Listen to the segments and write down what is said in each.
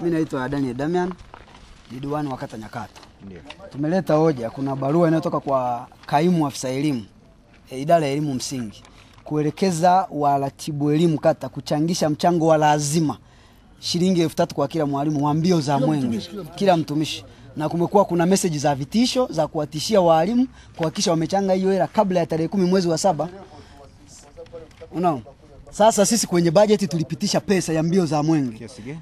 Mimi naitwa Daniel Damian, ni diwani wa kata Nyakato. Ndio. Tumeleta hoja, kuna barua inayotoka kwa kaimu afisa elimu e, idara ya elimu msingi kuelekeza waratibu elimu kata kuchangisha mchango wa lazima shilingi elfu tatu kwa kila mwalimu wa mbio za mwenge, kila mtumishi, na kumekuwa kuna meseji za vitisho za kuwatishia walimu kuhakikisha wamechanga hiyo hela kabla ya tarehe kumi mwezi wa saba. Unaona, sasa sisi kwenye bajeti tulipitisha pesa ya mbio za mwenge Kiasi gani?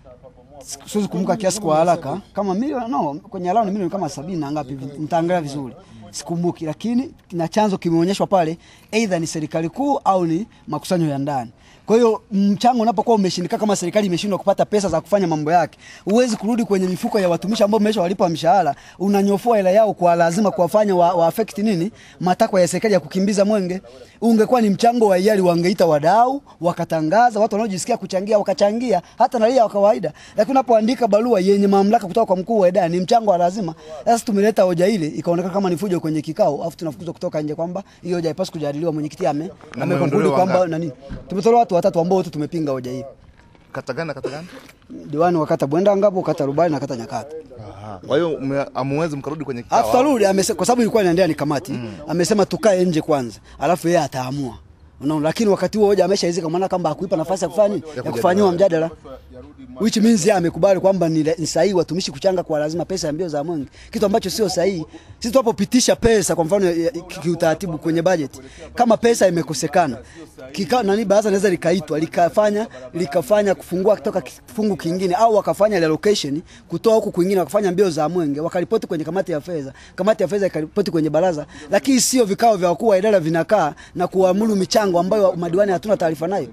Siwezi kumbuka kiasi kwa haraka. Kama milioni no, kwenye ni milioni kama sabini na ngapi, nitaangalia vizuri, sikumbuki, lakini na chanzo kimeonyeshwa pale, aidha ni serikali kuu au ni makusanyo ya ndani. Kwa hiyo mchango unapokuwa umeshindikana, kama serikali imeshindwa kupata pesa za kufanya mambo yake, huwezi kurudi kwenye mifuko ya watumishi ambao umeshawalipa mshahara, unanyofua hela yao kwa lazima kuwafanya wa, wa affect nini matakwa ya serikali ya kukimbiza mwenge. Ungekuwa ni mchango wa hiari, wangeita wadau wakatangaza, watu wanaojisikia kuchangia wakachangia, hata raia wa kawaida. Lakini unapoandika barua yenye mamlaka kutoka kwa mkuu wa idara, ni mchango wa lazima. Sasa tumeleta hoja ile, ikaonekana kama ni fujo kwenye kikao, afu tunafukuzwa kutoka nje kwamba hiyo hoja haipaswi kujadiliwa. Mwenyekiti ame amekonkludi kwamba nani, tumetolewa watu watatu ambao wote tumepinga hoja hiyo. Kata gani na kata gani? diwani wa kata Bwenda Ngapo, kata Rubani na kata Nyakati. Kwa hiyo amuwezi mkarudi kwenye kikao. Afu tarudi amesema kwa sababu ilikuwa inaendelea ni kamati, amesema tukae nje kwanza, alafu yeye ataamua. Unaona, lakini wakati huo hoja ameshaizika, maana kama hakuipa nafasi ya kufanya ya kufanyiwa mjadala, which means yeye amekubali kwamba ni ni sahihi watumishi kuchanga kwa lazima pesa ya mbio za mwenge, kitu ambacho sio sahihi. Sisi tunapopitisha pesa kwa mfano kiutaratibu kwenye budget, kama pesa imekosekana kikao nani, baraza naweza likaitwa likafanya likafanya kufungua kutoka kifungu kingine, au wakafanya relocation kutoa huku kwingine, wakafanya mbio za mwenge, wakaripoti kwenye kamati ya fedha, kamati ya fedha ikaripoti kwenye baraza, lakini sio vikao vya wakuu wa idara vinakaa na kuamuru michango ambayo madiwani hatuna taarifa nayo.